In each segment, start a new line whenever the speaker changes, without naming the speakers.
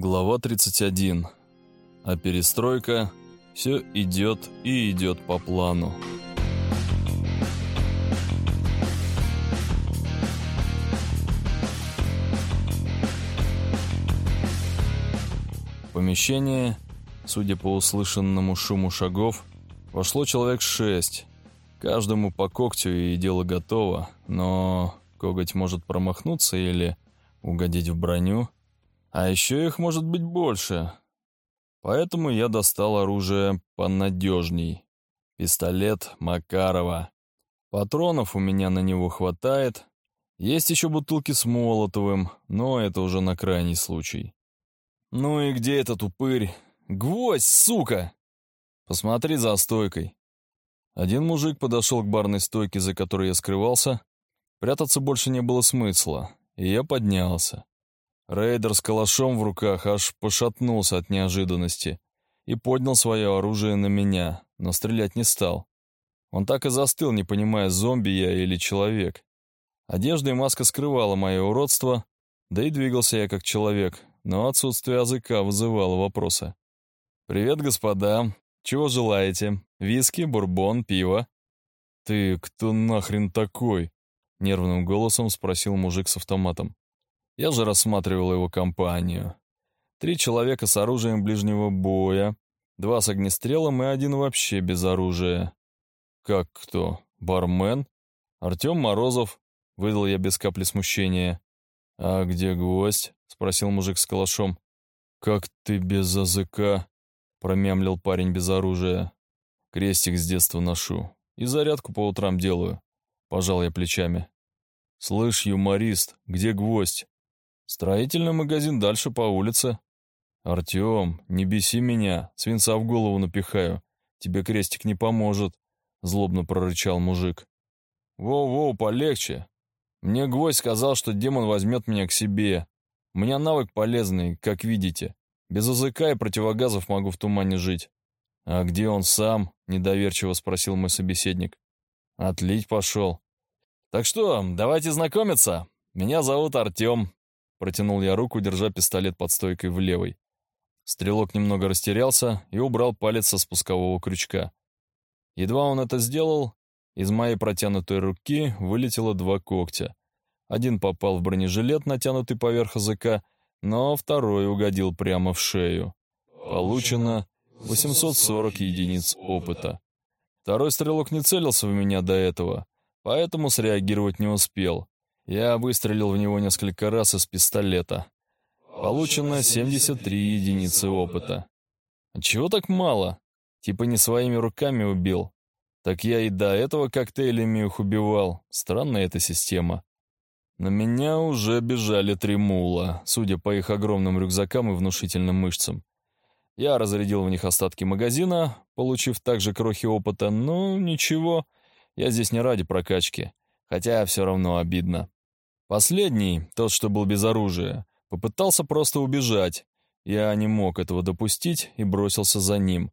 Глава 31. А перестройка все идет и идет по плану. Помещение, судя по услышанному шуму шагов, вошло человек шесть. Каждому по когтю и дело готово, но коготь может промахнуться или угодить в броню – а еще их может быть больше. Поэтому я достал оружие понадежней. Пистолет Макарова. Патронов у меня на него хватает. Есть еще бутылки с Молотовым, но это уже на крайний случай. Ну и где этот упырь? Гвоздь, сука! Посмотри за стойкой. Один мужик подошел к барной стойке, за которой я скрывался. Прятаться больше не было смысла, и я поднялся. Рейдер с калашом в руках аж пошатнулся от неожиданности и поднял свое оружие на меня, но стрелять не стал. Он так и застыл, не понимая, зомби я или человек. Одежда и маска скрывала мое уродство, да и двигался я как человек, но отсутствие языка вызывало вопросы. «Привет, господа. Чего желаете? Виски, бурбон, пиво?» «Ты кто нахрен такой?» — нервным голосом спросил мужик с автоматом. Я же рассматривал его компанию. Три человека с оружием ближнего боя, два с огнестрелом и один вообще без оружия. Как кто? Бармен? Артем Морозов, выдал я без капли смущения. А где гвоздь? спросил мужик с калашом. Как ты без языка? промямлил парень без оружия. Крестик с детства ношу и зарядку по утрам делаю. Пожал я плечами. «Слышь, юморист, где гвоздь?» Строительный магазин дальше по улице. Артем, не беси меня, свинца в голову напихаю. Тебе крестик не поможет, злобно прорычал мужик. Воу-воу, полегче. Мне гвоздь сказал, что демон возьмет меня к себе. У меня навык полезный, как видите. Без языка и противогазов могу в тумане жить. А где он сам? Недоверчиво спросил мой собеседник. Отлить пошел. Так что, давайте знакомиться. Меня зовут Артем, Протянул я руку, держа пистолет под стойкой в левой. Стрелок немного растерялся и убрал палец со спускового крючка. Едва он это сделал, из моей протянутой руки вылетело два когтя. Один попал в бронежилет, натянутый поверх языка, но второй угодил прямо в шею. Получено 840 единиц опыта. Второй стрелок не целился в меня до этого, поэтому среагировать не успел. Я выстрелил в него несколько раз из пистолета. Получено 73 единицы опыта. Чего так мало? Типа не своими руками убил. Так я и до этого коктейлями их убивал. Странная эта система. На меня уже бежали три мула, судя по их огромным рюкзакам и внушительным мышцам. Я разрядил в них остатки магазина, получив также крохи опыта, но ничего, я здесь не ради прокачки, хотя все равно обидно. Последний, тот, что был без оружия, попытался просто убежать. Я не мог этого допустить и бросился за ним.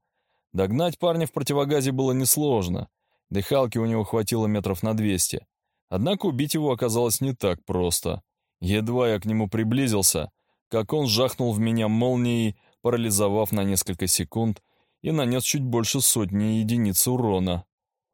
Догнать парня в противогазе было несложно. Дыхалки у него хватило метров на двести. Однако убить его оказалось не так просто. Едва я к нему приблизился, как он жахнул в меня молнией, парализовав на несколько секунд и нанес чуть больше сотни единиц урона.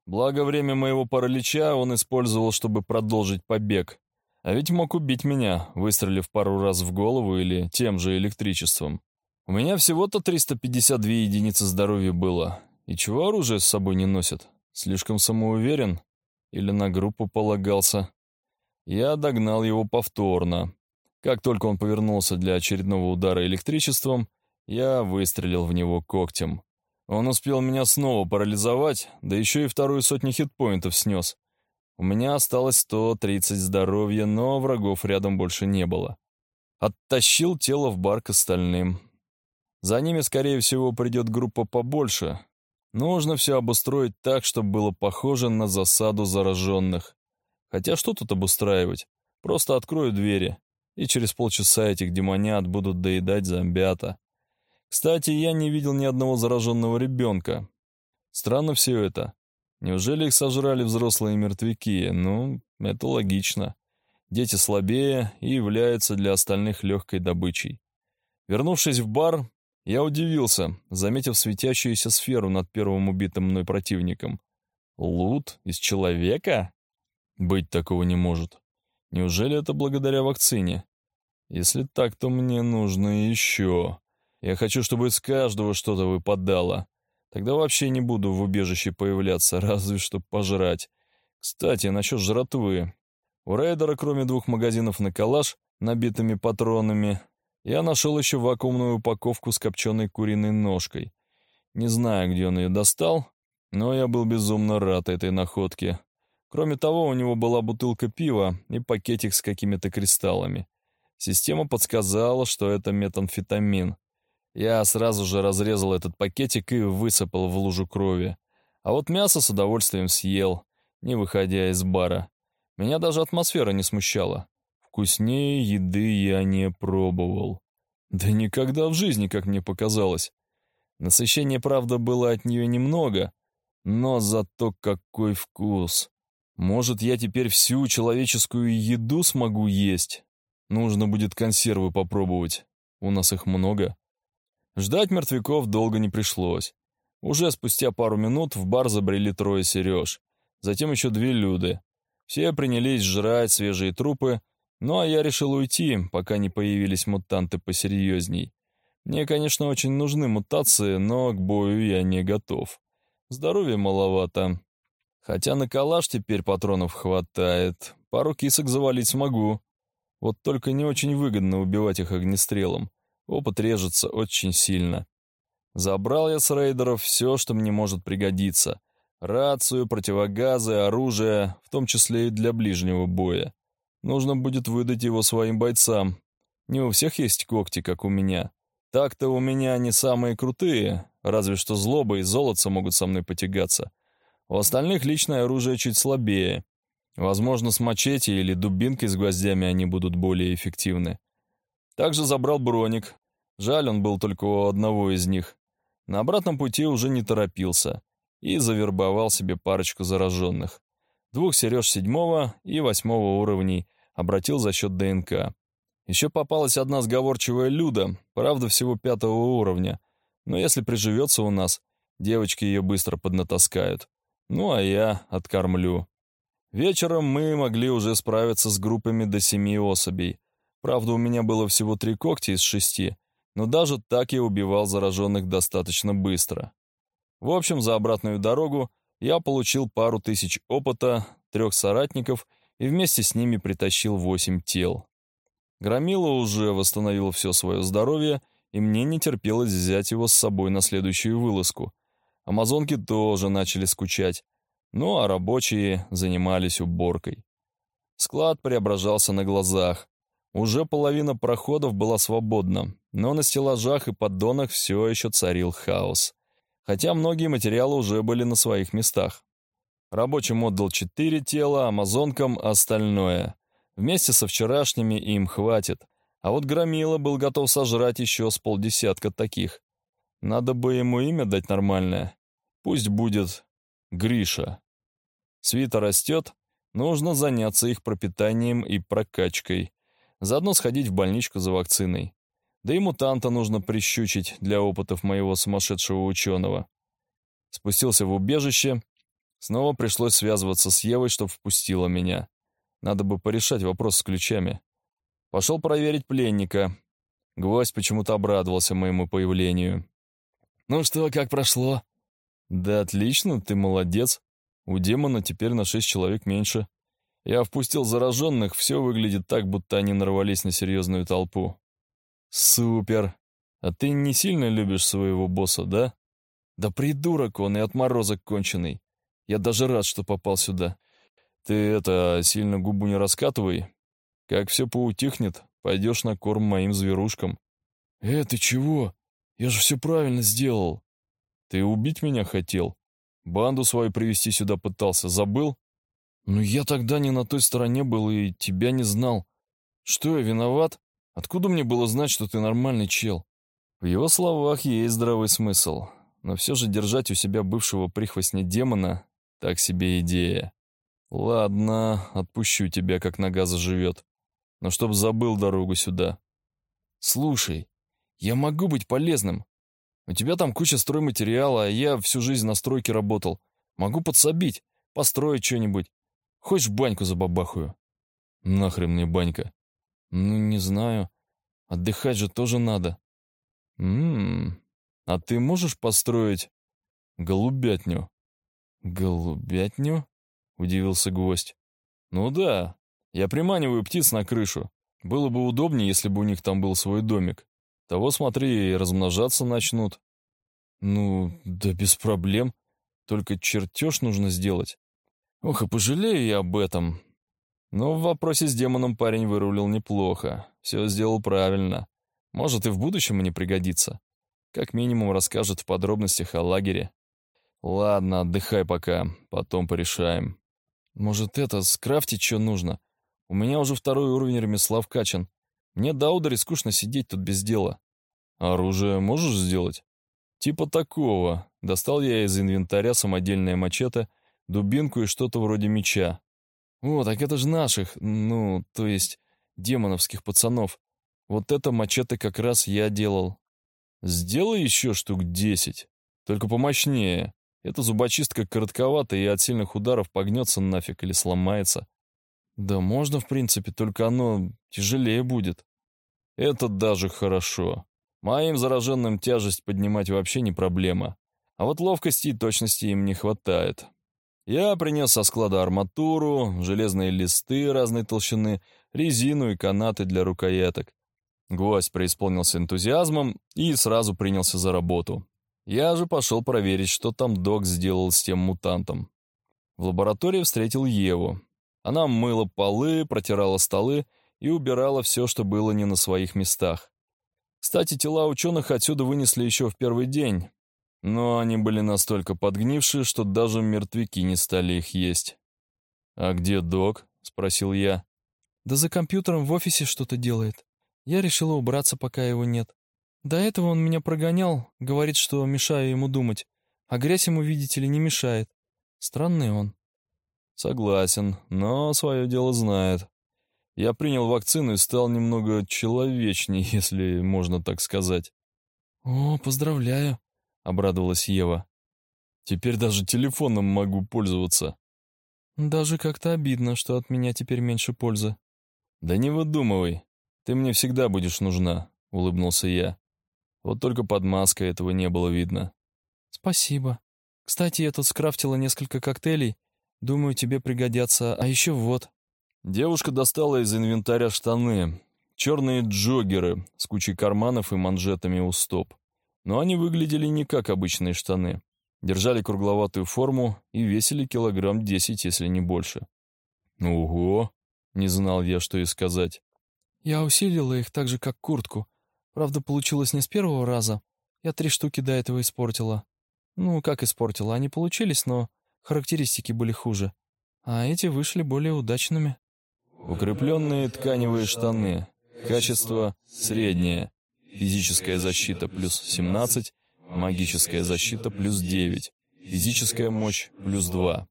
Благо время моего паралича он использовал, чтобы продолжить побег, а ведь мог убить меня, выстрелив пару раз в голову или тем же электричеством. У меня всего-то 352 единицы здоровья было. И чего оружие с собой не носит? Слишком самоуверен? Или на группу полагался? Я догнал его повторно. Как только он повернулся для очередного удара электричеством, я выстрелил в него когтем. Он успел меня снова парализовать, да еще и вторую сотню хитпоинтов снес. У меня осталось 130 здоровья, но врагов рядом больше не было. Оттащил тело в бар к остальным. За ними, скорее всего, придет группа побольше. Нужно все обустроить так, чтобы было похоже на засаду зараженных. Хотя что тут обустраивать? Просто открою двери, и через полчаса этих демонят будут доедать зомбята. Кстати, я не видел ни одного зараженного ребенка. Странно все это. Неужели их сожрали взрослые мертвяки? Ну, это логично. Дети слабее и являются для остальных легкой добычей. Вернувшись в бар, я удивился, заметив светящуюся сферу над первым убитым мной противником. Лут из человека? Быть такого не может. Неужели это благодаря вакцине? Если так, то мне нужно еще. Я хочу, чтобы из каждого что-то выпадало. Тогда вообще не буду в убежище появляться, разве что пожрать. Кстати, насчет жратвы. У рейдера, кроме двух магазинов на калаш, набитыми патронами, я нашел еще вакуумную упаковку с копченой куриной ножкой. Не знаю, где он ее достал, но я был безумно рад этой находке. Кроме того, у него была бутылка пива и пакетик с какими-то кристаллами. Система подсказала, что это метамфетамин. Я сразу же разрезал этот пакетик и высыпал в лужу крови. А вот мясо с удовольствием съел, не выходя из бара. Меня даже атмосфера не смущала. Вкуснее еды я не пробовал. Да никогда в жизни, как мне показалось. Насыщение, правда, было от нее немного, но зато какой вкус. Может, я теперь всю человеческую еду смогу есть? Нужно будет консервы попробовать. У нас их много. Ждать мертвяков долго не пришлось. Уже спустя пару минут в бар забрели трое Сереж. Затем еще две Люды. Все принялись жрать свежие трупы, ну а я решил уйти, пока не появились мутанты посерьезней. Мне, конечно, очень нужны мутации, но к бою я не готов. Здоровья маловато. Хотя на калаш теперь патронов хватает. Пару кисок завалить смогу. Вот только не очень выгодно убивать их огнестрелом. Опыт режется очень сильно. Забрал я с рейдеров все, что мне может пригодиться. Рацию, противогазы, оружие, в том числе и для ближнего боя. Нужно будет выдать его своим бойцам. Не у всех есть когти, как у меня. Так-то у меня они самые крутые, разве что злоба и золотце могут со мной потягаться. У остальных личное оружие чуть слабее. Возможно, с мачете или дубинкой с гвоздями они будут более эффективны. Также забрал броник. Жаль, он был только у одного из них. На обратном пути уже не торопился и завербовал себе парочку зараженных. Двух Сереж седьмого и восьмого уровней обратил за счет ДНК. Еще попалась одна сговорчивая Люда, правда, всего пятого уровня. Но если приживется у нас, девочки ее быстро поднатаскают. Ну, а я откормлю. Вечером мы могли уже справиться с группами до семи особей. Правда, у меня было всего три когти из шести, но даже так я убивал зараженных достаточно быстро. В общем, за обратную дорогу я получил пару тысяч опыта, трех соратников и вместе с ними притащил восемь тел. Громила уже восстановил все свое здоровье, и мне не терпелось взять его с собой на следующую вылазку. Амазонки тоже начали скучать, ну а рабочие занимались уборкой. Склад преображался на глазах. Уже половина проходов была свободна, но на стеллажах и поддонах все еще царил хаос. Хотя многие материалы уже были на своих местах. Рабочим отдал четыре тела, амазонкам — остальное. Вместе со вчерашними им хватит. А вот Громила был готов сожрать еще с полдесятка таких. Надо бы ему имя дать нормальное. Пусть будет Гриша. Свита растет, нужно заняться их пропитанием и прокачкой. Заодно сходить в больничку за вакциной. Да и мутанта нужно прищучить для опытов моего сумасшедшего ученого. Спустился в убежище. Снова пришлось связываться с Евой, чтобы впустила меня. Надо бы порешать вопрос с ключами. Пошел проверить пленника. Гвоздь почему-то обрадовался моему появлению. «Ну что, как прошло?» «Да отлично, ты молодец. У демона теперь на шесть человек меньше. Я впустил зараженных, все выглядит так, будто они нарвались на серьезную толпу». «Супер! А ты не сильно любишь своего босса, да?» «Да придурок он и отморозок конченый. Я даже рад, что попал сюда. Ты это, сильно губу не раскатывай. Как все поутихнет, пойдешь на корм моим зверушкам». «Э, ты чего? Я же все правильно сделал». Ты убить меня хотел? Банду свою привести сюда пытался, забыл? Ну я тогда не на той стороне был и тебя не знал. Что, я виноват? Откуда мне было знать, что ты нормальный чел? В его словах есть здравый смысл, но все же держать у себя бывшего прихвостня демона — так себе идея. Ладно, отпущу тебя, как нога заживет. Но чтоб забыл дорогу сюда. Слушай, Я могу быть полезным. У тебя там куча стройматериала, а я всю жизнь на стройке работал. Могу подсобить, построить что-нибудь. Хочешь баньку забабахаю?» «Нахрен мне банька?» «Ну, не знаю. Отдыхать же тоже надо». «Ммм, а ты можешь построить голубятню?» «Голубятню?» — удивился гость. «Ну да, я приманиваю птиц на крышу. Было бы удобнее, если бы у них там был свой домик. Того, смотри, и размножаться начнут». «Ну, да без проблем. Только чертеж нужно сделать. Ох, и пожалею я об этом. Но в вопросе с демоном парень вырулил неплохо. Все сделал правильно. Может, и в будущем мне пригодится. Как минимум расскажет в подробностях о лагере. Ладно, отдыхай пока, потом порешаем. Может, это, скрафтить что нужно? У меня уже второй уровень ремесла вкачан. Мне до удари скучно сидеть тут без дела. Оружие можешь сделать? Типа такого. Достал я из инвентаря самодельное мачете, дубинку и что-то вроде меча. О, так это же наших, ну, то есть демоновских пацанов. Вот это мачете как раз я делал. Сделай еще штук десять, только помощнее. Эта зубочистка коротковата и от сильных ударов погнется нафиг или сломается. Да можно, в принципе, только оно тяжелее будет. Это даже хорошо. Моим зараженным тяжесть поднимать вообще не проблема. А вот ловкости и точности им не хватает. Я принес со склада арматуру, железные листы разной толщины, резину и канаты для рукояток. Гвоздь преисполнился энтузиазмом и сразу принялся за работу. Я же пошел проверить, что там док сделал с тем мутантом. В лаборатории встретил Еву. Она мыла полы, протирала столы и убирала все, что было не на своих местах. Кстати, тела ученых отсюда вынесли еще в первый день, но они были настолько подгнившие, что даже мертвяки не стали их есть. «А где док?» — спросил я.
«Да за компьютером в офисе что-то делает. Я решила убраться, пока его нет. До этого он меня прогонял, говорит, что мешаю ему думать. А грязь ему, видите ли, не мешает. Странный он».
«Согласен, но свое дело знает. Я принял вакцину и стал немного человечней, если можно так сказать».
«О, поздравляю», — обрадовалась Ева.
«Теперь даже телефоном могу пользоваться».
«Даже как-то обидно, что от меня теперь меньше пользы».
«Да не выдумывай. Ты мне всегда будешь нужна», — улыбнулся я. Вот только под маской этого не было видно.
«Спасибо. Кстати, я тут скрафтила несколько коктейлей. Думаю, тебе пригодятся. А еще вот».
Девушка достала из инвентаря штаны. Черные джоггеры с кучей карманов и манжетами у стоп но они выглядели не как обычные штаны. Держали кругловатую форму и весили килограмм десять, если не больше. «Ого!» — не знал я, что и сказать.
«Я усилила их так же, как куртку. Правда, получилось не с первого раза. Я три штуки до этого испортила. Ну, как испортила, они получились, но характеристики были хуже. А эти вышли более удачными».
Укрепленные тканевые штаны. Качество среднее. Физическая защита плюс 17, магическая защита плюс 9, физическая мощь плюс 2.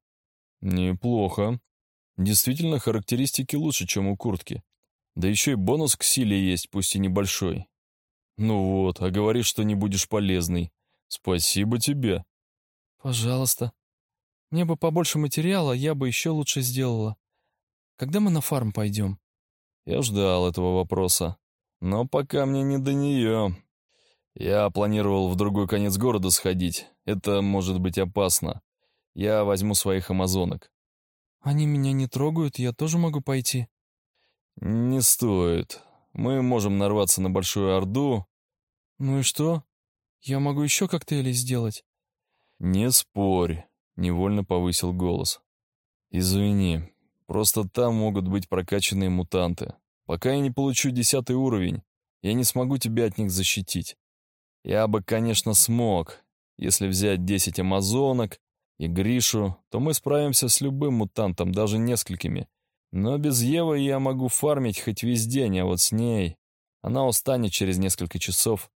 Неплохо. Действительно, характеристики лучше, чем у куртки. Да еще и бонус к силе есть, пусть и небольшой. Ну вот, а говоришь, что не будешь полезный. Спасибо тебе.
Пожалуйста. Мне бы побольше материала, я бы еще лучше сделала. Когда мы на фарм пойдем?
Я ждал этого вопроса. Но пока мне не до нее. Я планировал в другой конец города сходить. Это может быть опасно. Я возьму своих амазонок.
Они меня не трогают, я тоже могу пойти.
Не стоит. Мы можем нарваться на большую орду.
Ну и что? Я могу еще коктейли сделать.
Не спорь, невольно повысил голос. Извини, просто там могут быть прокачанные мутанты. Пока я не получу десятый уровень, я не смогу тебя от них защитить. Я бы, конечно, смог. Если взять десять амазонок и Гришу, то мы справимся с любым мутантом, даже несколькими. Но без Евы я могу фармить хоть весь день, а вот с ней... Она устанет через несколько часов.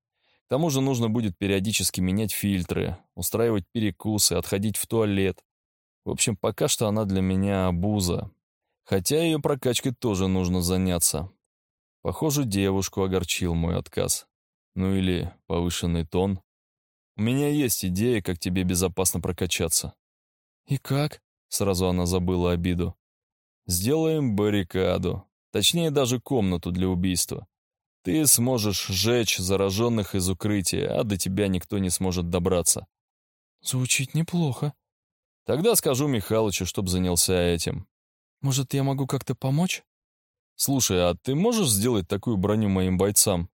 К тому же нужно будет периодически менять фильтры, устраивать перекусы, отходить в туалет. В общем, пока что она для меня обуза. Хотя ее прокачкой тоже нужно заняться. Похоже, девушку огорчил мой отказ. Ну или повышенный тон. У меня есть идея, как тебе безопасно прокачаться.
И как?
Сразу она забыла обиду. Сделаем баррикаду. Точнее, даже комнату для убийства. Ты сможешь сжечь зараженных из укрытия, а до тебя никто не сможет добраться.
Звучит неплохо.
Тогда скажу Михалычу, чтоб занялся этим.
Может, я могу как-то помочь?
Слушай, а ты можешь сделать такую броню моим бойцам?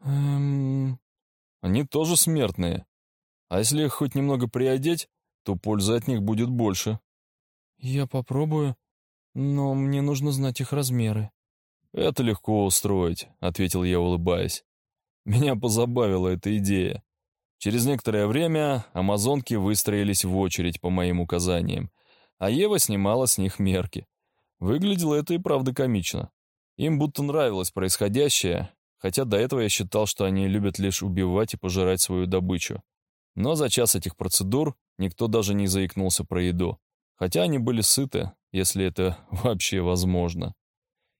Эм...
Они тоже смертные. А если их хоть немного приодеть, то пользы от них будет больше.
Я попробую, но мне нужно знать их размеры.
Это легко устроить, ответил я, улыбаясь. Меня позабавила эта идея. Через некоторое время амазонки выстроились в очередь по моим указаниям, а Ева снимала с них мерки. Выглядело это и правда комично. Им будто нравилось происходящее, хотя до этого я считал, что они любят лишь убивать и пожирать свою добычу. Но за час этих процедур никто даже не заикнулся про еду, хотя они были сыты, если это вообще возможно.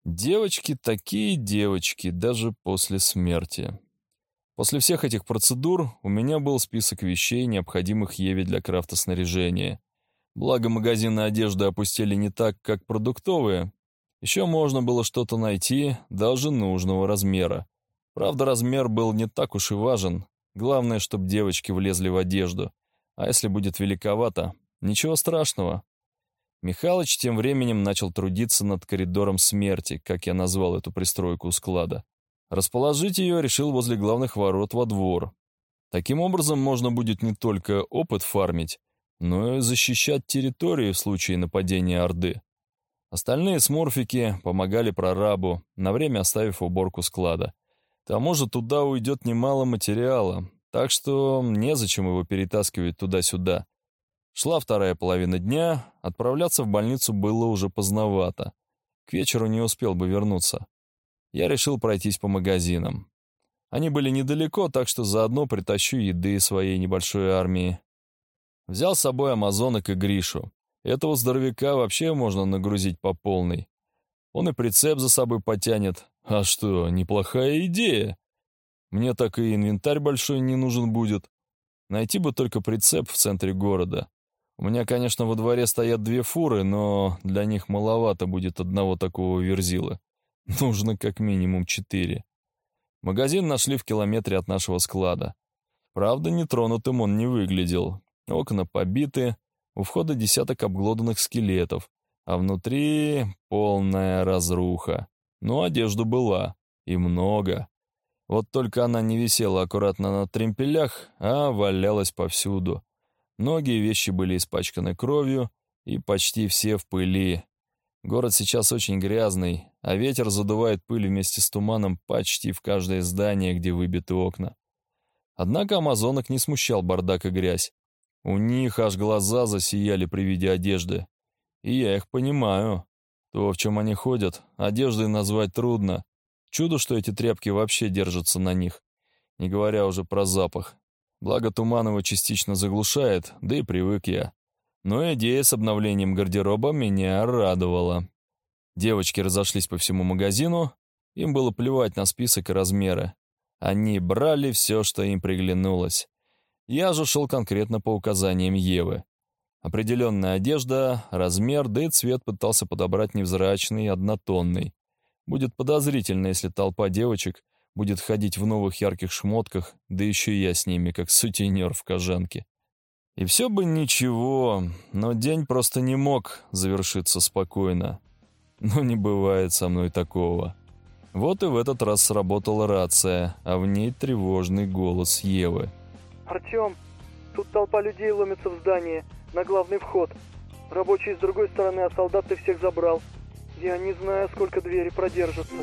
Девочки такие девочки, даже после смерти. После всех этих процедур у меня был список вещей, необходимых Еве для крафта снаряжения. Благо, магазины одежды опустили не так, как продуктовые. Еще можно было что-то найти, даже нужного размера. Правда, размер был не так уж и важен. Главное, чтобы девочки влезли в одежду. А если будет великовато, ничего страшного. Михалыч тем временем начал трудиться над коридором смерти, как я назвал эту пристройку у склада. Расположить ее решил возле главных ворот во двор. Таким образом, можно будет не только опыт фармить, но и защищать территорию в случае нападения Орды. Остальные сморфики помогали прорабу, на время оставив уборку склада. К тому же туда уйдет немало материала, так что незачем его перетаскивать туда-сюда. Шла вторая половина дня, отправляться в больницу было уже поздновато. К вечеру не успел бы вернуться я решил пройтись по магазинам. Они были недалеко, так что заодно притащу еды своей небольшой армии. Взял с собой амазонок и Гришу. Этого здоровяка вообще можно нагрузить по полной. Он и прицеп за собой потянет. А что, неплохая идея. Мне так и инвентарь большой не нужен будет. Найти бы только прицеп в центре города. У меня, конечно, во дворе стоят две фуры, но для них маловато будет одного такого верзила. Нужно как минимум четыре. Магазин нашли в километре от нашего склада. Правда, нетронутым он не выглядел. Окна побиты, у входа десяток обглоданных скелетов, а внутри полная разруха. Но одежда была, и много. Вот только она не висела аккуратно на тремпелях, а валялась повсюду. Многие вещи были испачканы кровью, и почти все в пыли. Город сейчас очень грязный, а ветер задувает пыль вместе с туманом почти в каждое здание, где выбиты окна. Однако амазонок не смущал бардак и грязь. У них аж глаза засияли при виде одежды. И я их понимаю. То, в чем они ходят, одеждой назвать трудно. Чудо, что эти тряпки вообще держатся на них. Не говоря уже про запах. Благо туман его частично заглушает, да и привык я. Но идея с обновлением гардероба меня радовала. Девочки разошлись по всему магазину, им было плевать на список и размеры. Они брали все, что им приглянулось. Я же шел конкретно по указаниям Евы. Определенная одежда, размер, да и цвет пытался подобрать невзрачный, однотонный. Будет подозрительно, если толпа девочек будет ходить в новых ярких шмотках, да еще я с ними, как сутенер в кожанке. И все бы ничего, но день просто не мог завершиться спокойно. Но не бывает со мной такого. Вот и в этот раз сработала рация, а в ней тревожный голос Евы.
«Артем, тут толпа людей ломится в здание, на главный вход. Рабочие с другой стороны, а солдат ты всех забрал. Я не знаю, сколько двери продержатся».